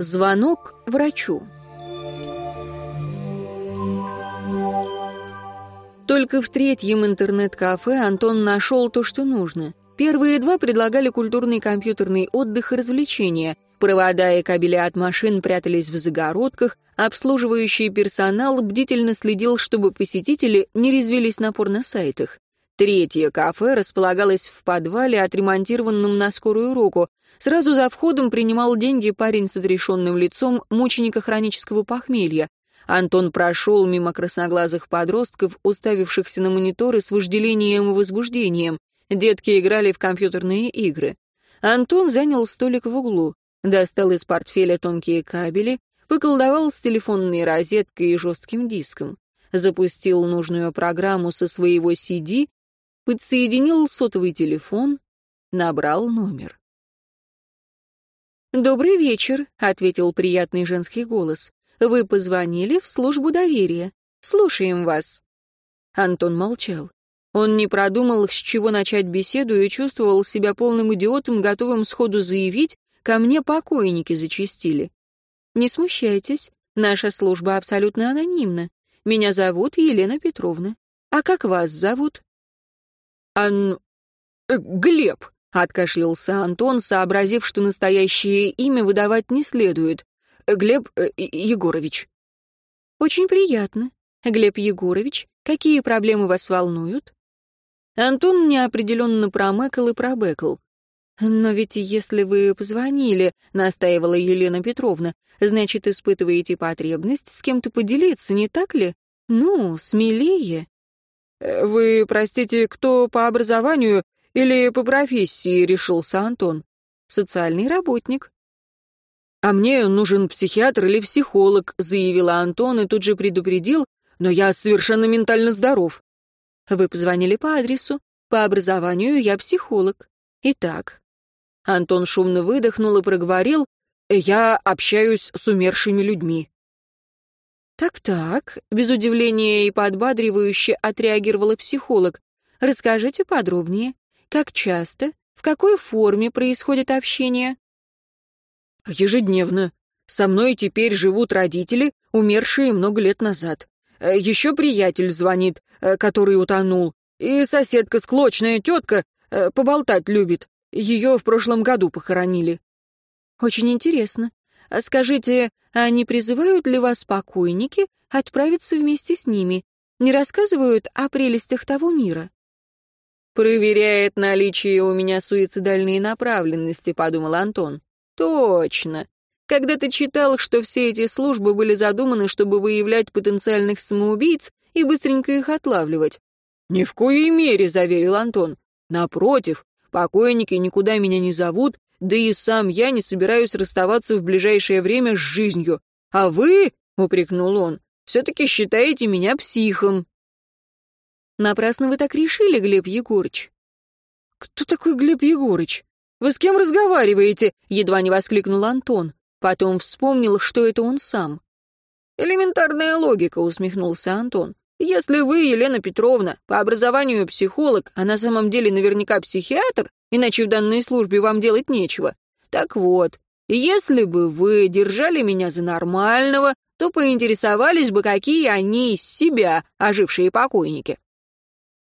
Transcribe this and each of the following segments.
Звонок врачу. Только в третьем интернет-кафе Антон нашел то, что нужно. Первые два предлагали культурный компьютерный отдых и развлечения. Провода и кабели от машин прятались в загородках, обслуживающий персонал бдительно следил, чтобы посетители не резвились на порно-сайтах. Третье кафе располагалось в подвале, отремонтированном на скорую руку. Сразу за входом принимал деньги парень с отрешенным лицом мученика хронического похмелья. Антон прошел мимо красноглазых подростков, уставившихся на мониторы с вожделением и возбуждением. Детки играли в компьютерные игры. Антон занял столик в углу, достал из портфеля тонкие кабели, поколдовал с телефонной розеткой и жестким диском, запустил нужную программу со своего CD подсоединил сотовый телефон, набрал номер. «Добрый вечер», — ответил приятный женский голос. «Вы позвонили в службу доверия. Слушаем вас». Антон молчал. Он не продумал, с чего начать беседу и чувствовал себя полным идиотом, готовым сходу заявить, ко мне покойники зачистили. «Не смущайтесь, наша служба абсолютно анонимна. Меня зовут Елена Петровна. А как вас зовут?» «Ан... Э, Глеб», — откашлялся Антон, сообразив, что настоящее имя выдавать не следует. «Глеб э, Егорович». «Очень приятно. Глеб Егорович, какие проблемы вас волнуют?» Антон неопределенно промекал и пробекал. «Но ведь если вы позвонили», — настаивала Елена Петровна, «значит, испытываете потребность с кем-то поделиться, не так ли? Ну, смелее». «Вы, простите, кто по образованию или по профессии?» — решился Антон. «Социальный работник». «А мне нужен психиатр или психолог», — заявила Антон и тут же предупредил, «но я совершенно ментально здоров». «Вы позвонили по адресу. По образованию я психолог. Итак». Антон шумно выдохнул и проговорил, «Я общаюсь с умершими людьми». «Так-так», — без удивления и подбадривающе отреагировала психолог. «Расскажите подробнее. Как часто, в какой форме происходит общение?» «Ежедневно. Со мной теперь живут родители, умершие много лет назад. Э, Еще приятель звонит, э, который утонул. И соседка, склочная тетка, э, поболтать любит. Ее в прошлом году похоронили». «Очень интересно. А скажите, а не призывают ли вас покойники отправиться вместе с ними? Не рассказывают о прелестях того мира?» «Проверяет наличие у меня суицидальной направленности», — подумал Антон. «Точно. Когда ты читал, что все эти службы были задуманы, чтобы выявлять потенциальных самоубийц и быстренько их отлавливать?» «Ни в коей мере», — заверил Антон. «Напротив, покойники никуда меня не зовут, да и сам я не собираюсь расставаться в ближайшее время с жизнью. А вы, — упрекнул он, — все-таки считаете меня психом. Напрасно вы так решили, Глеб Егорыч. Кто такой Глеб Егорыч? Вы с кем разговариваете? Едва не воскликнул Антон. Потом вспомнил, что это он сам. Элементарная логика, усмехнулся Антон. Если вы, Елена Петровна, по образованию психолог, а на самом деле наверняка психиатр, иначе в данной службе вам делать нечего. Так вот, если бы вы держали меня за нормального, то поинтересовались бы, какие они из себя, ожившие покойники.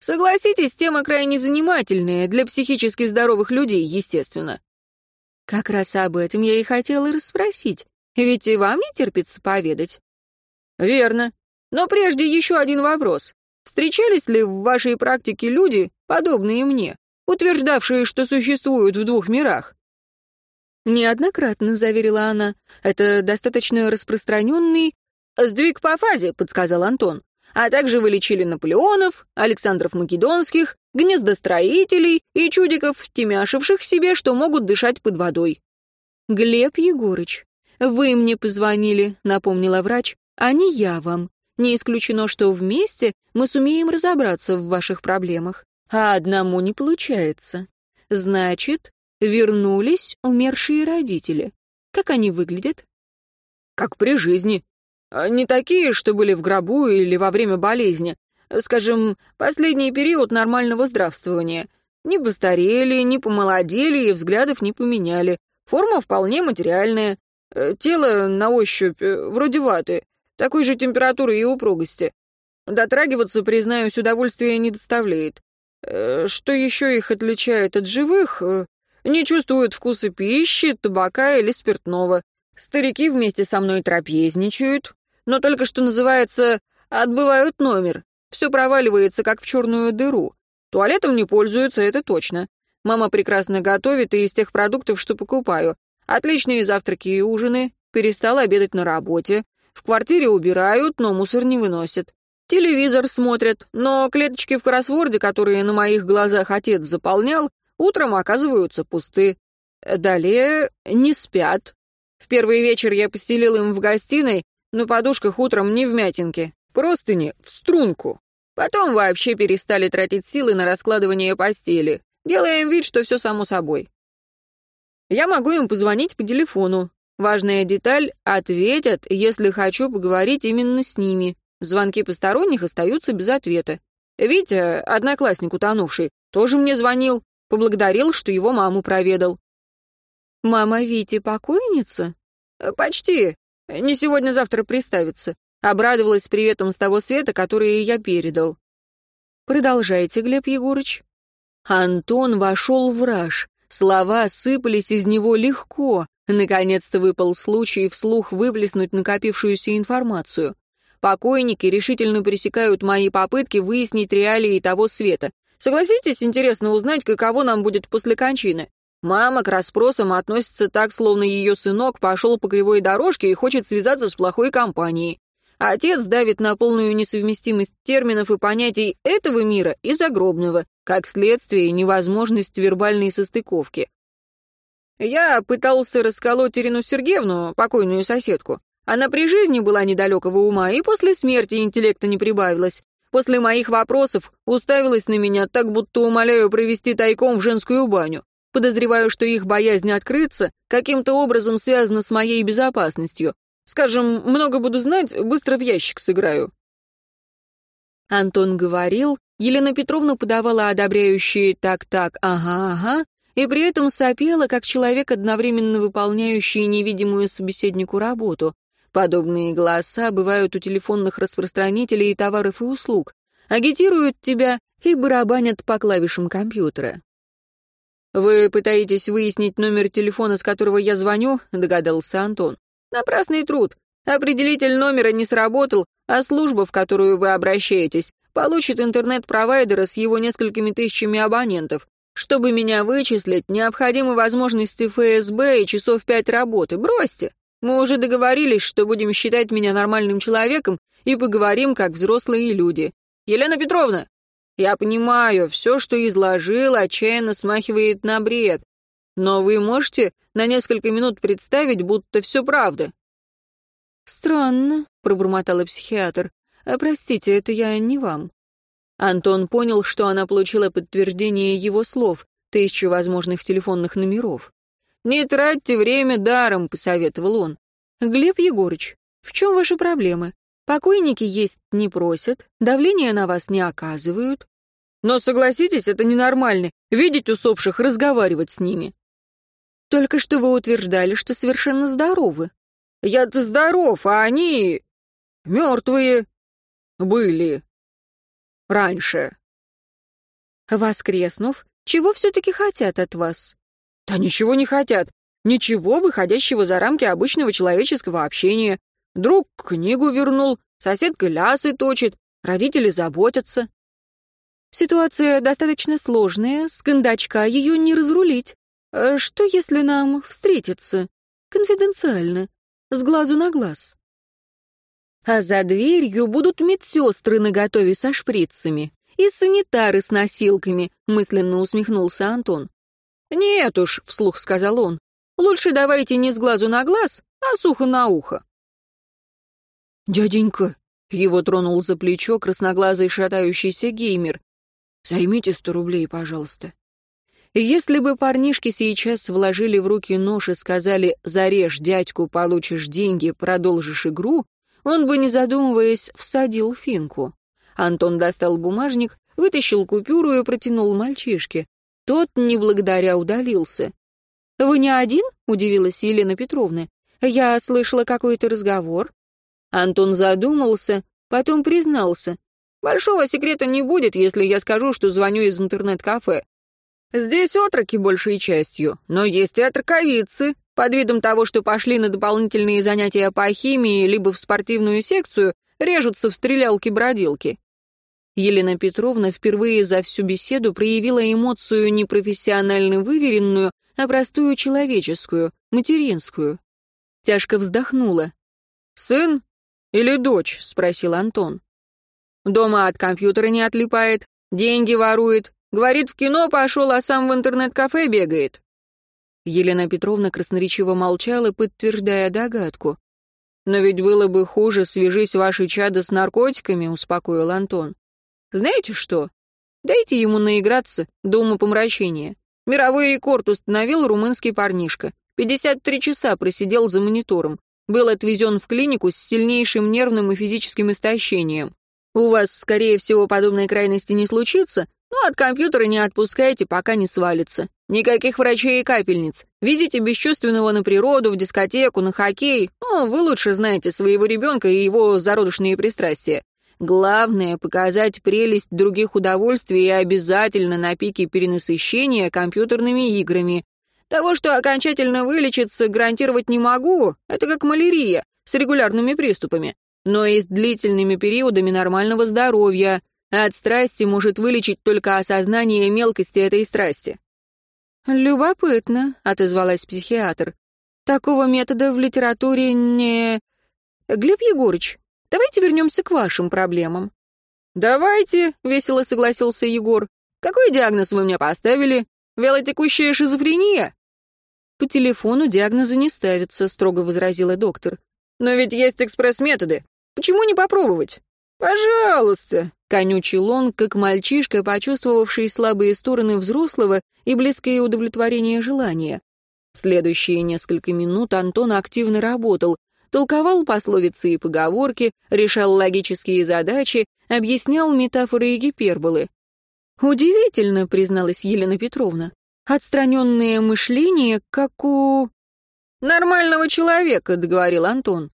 Согласитесь, тема крайне занимательная, для психически здоровых людей, естественно. Как раз об этом я и хотела расспросить, ведь и вам не терпится поведать. Верно. Но прежде еще один вопрос. Встречались ли в вашей практике люди, подобные мне, утверждавшие, что существуют в двух мирах? «Неоднократно», — заверила она. «Это достаточно распространенный...» «Сдвиг по фазе», — подсказал Антон. «А также вылечили Наполеонов, Александров Македонских, гнездостроителей и чудиков, втемяшивших себе, что могут дышать под водой». «Глеб Егорыч, вы мне позвонили», — напомнила врач, — «а не я вам. Не исключено, что вместе мы сумеем разобраться в ваших проблемах, а одному не получается. Значит, вернулись умершие родители. Как они выглядят? Как при жизни. Не такие, что были в гробу или во время болезни. Скажем, последний период нормального здравствования. Не постарели, не помолодели и взглядов не поменяли. Форма вполне материальная. Э, тело на ощупь, э, вроде ваты, такой же температуры и упругости. Дотрагиваться, признаюсь, удовольствия не доставляет. Э, что еще их отличает от живых? Не чувствуют вкуса пищи, табака или спиртного. Старики вместе со мной трапезничают, но только что называется «отбывают номер». Все проваливается, как в черную дыру. Туалетом не пользуются, это точно. Мама прекрасно готовит и из тех продуктов, что покупаю. Отличные завтраки и ужины. Перестала обедать на работе. В квартире убирают, но мусор не выносят. Телевизор смотрят, но клеточки в кроссворде, которые на моих глазах отец заполнял, утром оказываются пусты. Далее не спят. В первый вечер я постелил им в гостиной, на подушках утром не в мятинке, простыни в струнку. Потом вообще перестали тратить силы на раскладывание постели. Делаем вид, что все само собой. Я могу им позвонить по телефону. Важная деталь — ответят, если хочу поговорить именно с ними. Звонки посторонних остаются без ответа. Витя, одноклассник утонувший, тоже мне звонил, поблагодарил, что его маму проведал. «Мама Вити покойница?» «Почти. Не сегодня-завтра приставится. Обрадовалась приветом с того света, который я передал. Продолжайте, Глеб Егорыч. Антон вошел в раж. Слова сыпались из него легко. Наконец-то выпал случай вслух выплеснуть накопившуюся информацию. Покойники решительно пресекают мои попытки выяснить реалии того света. Согласитесь, интересно узнать, каково нам будет после кончины. Мама к расспросам относится так, словно ее сынок пошел по кривой дорожке и хочет связаться с плохой компанией. Отец давит на полную несовместимость терминов и понятий этого мира и загробного, как следствие невозможность вербальной состыковки. Я пытался расколоть Ирину Сергеевну, покойную соседку. Она при жизни была недалекого ума, и после смерти интеллекта не прибавилось. После моих вопросов уставилась на меня так, будто умоляю провести тайком в женскую баню. Подозреваю, что их боязнь открыться каким-то образом связана с моей безопасностью. Скажем, много буду знать, быстро в ящик сыграю». Антон говорил, Елена Петровна подавала одобряющие «так-так, ага-ага», и при этом сопела, как человек, одновременно выполняющий невидимую собеседнику работу. Подобные голоса бывают у телефонных распространителей товаров и услуг, агитируют тебя и барабанят по клавишам компьютера. «Вы пытаетесь выяснить номер телефона, с которого я звоню?» — догадался Антон. Напрасный труд. Определитель номера не сработал, а служба, в которую вы обращаетесь, получит интернет-провайдера с его несколькими тысячами абонентов. Чтобы меня вычислить, необходимы возможности ФСБ и часов пять работы. Бросьте. Мы уже договорились, что будем считать меня нормальным человеком и поговорим, как взрослые люди. Елена Петровна, я понимаю, все, что изложил, отчаянно смахивает на бред. Но вы можете на несколько минут представить, будто все правда?» «Странно», — пробормотала психиатр. «А простите, это я не вам». Антон понял, что она получила подтверждение его слов, тысячу возможных телефонных номеров. «Не тратьте время даром», — посоветовал он. «Глеб Егорыч, в чем ваши проблемы? Покойники есть не просят, давление на вас не оказывают. Но согласитесь, это ненормально, видеть усопших, разговаривать с ними. Только что вы утверждали, что совершенно здоровы. Я-то здоров, а они... мертвые. Были. Раньше. Воскреснув, чего все-таки хотят от вас? Да ничего не хотят. Ничего, выходящего за рамки обычного человеческого общения. Друг книгу вернул, соседка лясы точит, родители заботятся. Ситуация достаточно сложная, с кондачка ее не разрулить. Э, «Что, если нам встретиться? Конфиденциально, с глазу на глаз?» А за дверью будут медсестры наготове со шприцами и санитары с носилками, мысленно усмехнулся Антон. «Нет уж», — вслух сказал он, — «лучше давайте не с глазу на глаз, а сухо на ухо». «Дяденька», — его тронул за плечо красноглазый шатающийся геймер, — «займите сто рублей, пожалуйста». Если бы парнишки сейчас вложили в руки нож и сказали «зарежь дядьку, получишь деньги, продолжишь игру», он бы, не задумываясь, всадил финку. Антон достал бумажник, вытащил купюру и протянул мальчишке. Тот, не благодаря, удалился. «Вы не один?» — удивилась Елена Петровна. Я слышала какой-то разговор. Антон задумался, потом признался. Большого секрета не будет, если я скажу, что звоню из интернет-кафе. Здесь отроки большей частью, но есть и отроковицы, под видом того, что пошли на дополнительные занятия по химии либо в спортивную секцию, режутся в стрелялки-бродилки. Елена Петровна впервые за всю беседу проявила эмоцию не профессионально выверенную, а простую человеческую, материнскую. Тяжко вздохнула. «Сын или дочь?» — спросил Антон. «Дома от компьютера не отлипает, деньги ворует, говорит, в кино пошел, а сам в интернет-кафе бегает». Елена Петровна красноречиво молчала, подтверждая догадку. «Но ведь было бы хуже, свяжись ваши чада с наркотиками», — успокоил Антон. «Знаете что? Дайте ему наиграться до умопомрачения. Мировой рекорд установил румынский парнишка. 53 часа просидел за монитором. Был отвезен в клинику с сильнейшим нервным и физическим истощением. У вас, скорее всего, подобной крайности не случится, но от компьютера не отпускайте, пока не свалится. Никаких врачей и капельниц. Везите бесчувственного на природу, в дискотеку, на хоккей. Ну, вы лучше знаете своего ребенка и его зародышные пристрастия. Главное — показать прелесть других удовольствий и обязательно на пике перенасыщения компьютерными играми. Того, что окончательно вылечиться, гарантировать не могу, это как малярия, с регулярными приступами. Но и с длительными периодами нормального здоровья. От страсти может вылечить только осознание мелкости этой страсти. «Любопытно», — отозвалась психиатр. «Такого метода в литературе не...» «Глеб Егорыч, давайте вернемся к вашим проблемам». «Давайте», — весело согласился Егор. «Какой диагноз вы мне поставили? Вялотекущая шизофрения?» «По телефону диагноза не ставится», — строго возразила доктор. «Но ведь есть экспресс-методы. Почему не попробовать?» «Пожалуйста», — конючил он, как мальчишка, почувствовавший слабые стороны взрослого и близкое удовлетворение желания. Следующие несколько минут Антон активно работал, толковал пословицы и поговорки, решал логические задачи, объяснял метафоры и гиперболы. «Удивительно», — призналась Елена Петровна. «Отстраненное мышление, как у...» «Нормального человека», — договорил Антон.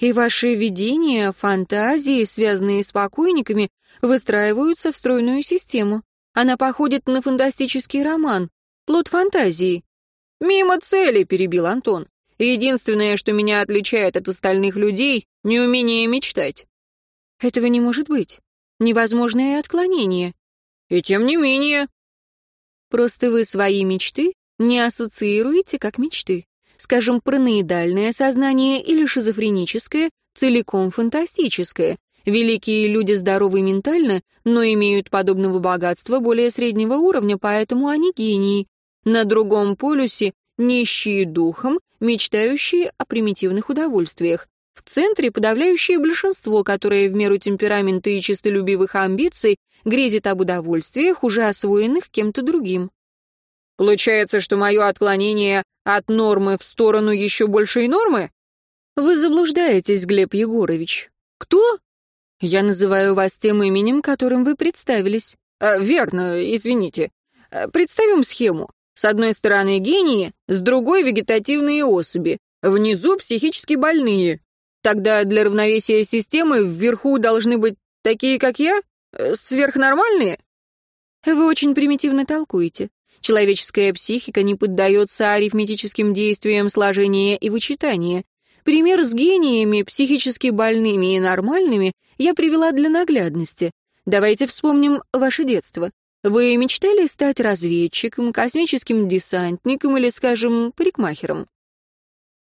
И ваши видения, фантазии, связанные с покойниками, выстраиваются в стройную систему. Она походит на фантастический роман, плод фантазии. «Мимо цели», — перебил Антон. «Единственное, что меня отличает от остальных людей, неумение мечтать». Этого не может быть. Невозможное отклонение. И тем не менее. Просто вы свои мечты не ассоциируете как мечты скажем, параноидальное сознание или шизофреническое, целиком фантастическое. Великие люди здоровы ментально, но имеют подобного богатства более среднего уровня, поэтому они гении. На другом полюсе нищие духом, мечтающие о примитивных удовольствиях. В центре подавляющее большинство, которое в меру темперамента и честолюбивых амбиций грезит об удовольствиях, уже освоенных кем-то другим. Получается, что мое отклонение от нормы в сторону еще большей нормы? Вы заблуждаетесь, Глеб Егорович. Кто? Я называю вас тем именем, которым вы представились. А, верно, извините. А, представим схему. С одной стороны гении, с другой вегетативные особи. Внизу психически больные. Тогда для равновесия системы вверху должны быть такие, как я? Э, сверхнормальные? Вы очень примитивно толкуете. Человеческая психика не поддается арифметическим действиям сложения и вычитания. Пример с гениями, психически больными и нормальными, я привела для наглядности. Давайте вспомним ваше детство. Вы мечтали стать разведчиком, космическим десантником или, скажем, парикмахером?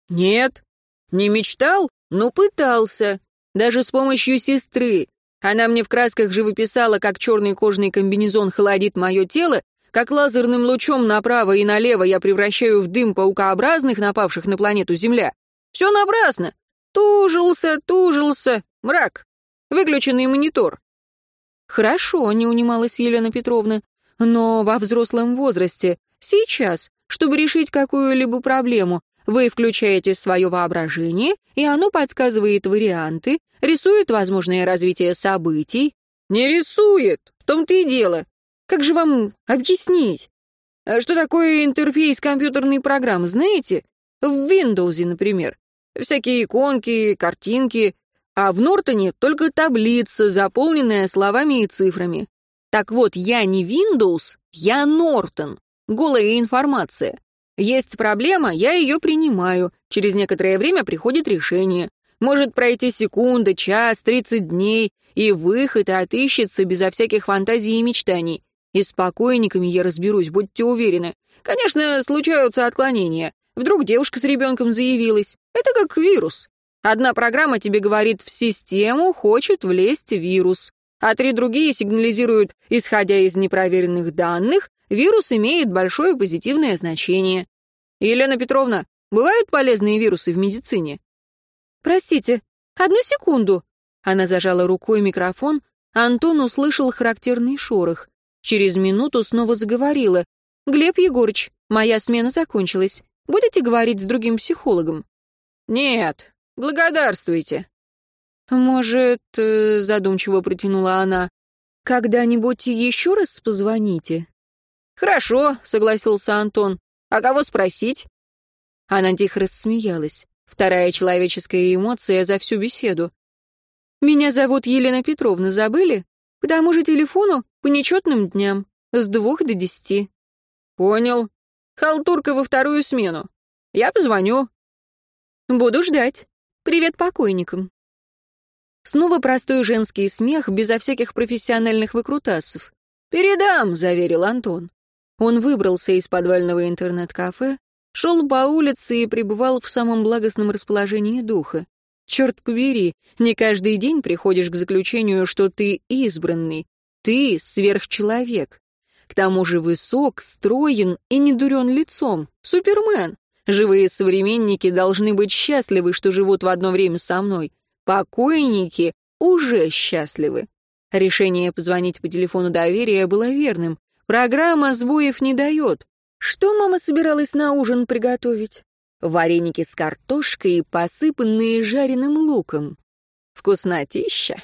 Нет, не мечтал, но пытался. Даже с помощью сестры. Она мне в красках живописала, как черный кожаный комбинезон холодит мое тело, как лазерным лучом направо и налево я превращаю в дым паукообразных, напавших на планету Земля. Все напрасно. Тужился, тужился. Мрак. Выключенный монитор. Хорошо, не унималась Елена Петровна. Но во взрослом возрасте, сейчас, чтобы решить какую-либо проблему, вы включаете свое воображение, и оно подсказывает варианты, рисует возможное развитие событий. Не рисует, в том-то и дело. Как же вам объяснить? А что такое интерфейс компьютерной программы, знаете? В Windows, например. Всякие иконки, картинки. А в Нортоне только таблица, заполненная словами и цифрами. Так вот, я не Windows, я Нортон. Голая информация. Есть проблема, я ее принимаю. Через некоторое время приходит решение. Может пройти секунда, час, тридцать дней, и выход отыщется безо всяких фантазий и мечтаний. И с покойниками я разберусь, будьте уверены. Конечно, случаются отклонения. Вдруг девушка с ребенком заявилась. Это как вирус. Одна программа тебе говорит, в систему хочет влезть вирус, а три другие сигнализируют, исходя из непроверенных данных, вирус имеет большое позитивное значение. Елена Петровна, бывают полезные вирусы в медицине? Простите, одну секунду. Она зажала рукой микрофон, Антон услышал характерный шорох. Через минуту снова заговорила. «Глеб Егорыч, моя смена закончилась. Будете говорить с другим психологом?» «Нет, благодарствуйте». «Может, э, — задумчиво протянула она, — когда-нибудь еще раз позвоните?» «Хорошо», — согласился Антон. «А кого спросить?» Она тихо рассмеялась. Вторая человеческая эмоция за всю беседу. «Меня зовут Елена Петровна, забыли? По тому же телефону, по нечетным дням, с двух до десяти». «Понял. Халтурка во вторую смену. Я позвоню». «Буду ждать. Привет покойникам». Снова простой женский смех, безо всяких профессиональных выкрутасов. «Передам», — заверил Антон. Он выбрался из подвального интернет-кафе, шел по улице и пребывал в самом благостном расположении духа. Черт побери, не каждый день приходишь к заключению, что ты избранный, ты сверхчеловек. К тому же высок, строен и не дурен лицом. Супермен. Живые современники должны быть счастливы, что живут в одно время со мной. Покойники уже счастливы. Решение позвонить по телефону доверия было верным. Программа сбоев не дает. Что мама собиралась на ужин приготовить? Вареники с картошкой, посыпанные жареным луком. Вкуснотища.